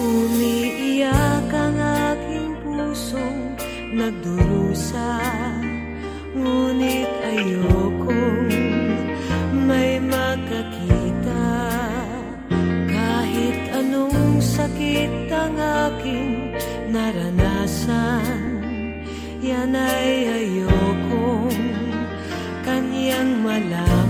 Umiiyak ang aking pusong nagdurusa Ngunit ayokong may makakita. Kahit anong sakit ang aking naranasan Yan ay ayokong kanyang malaman.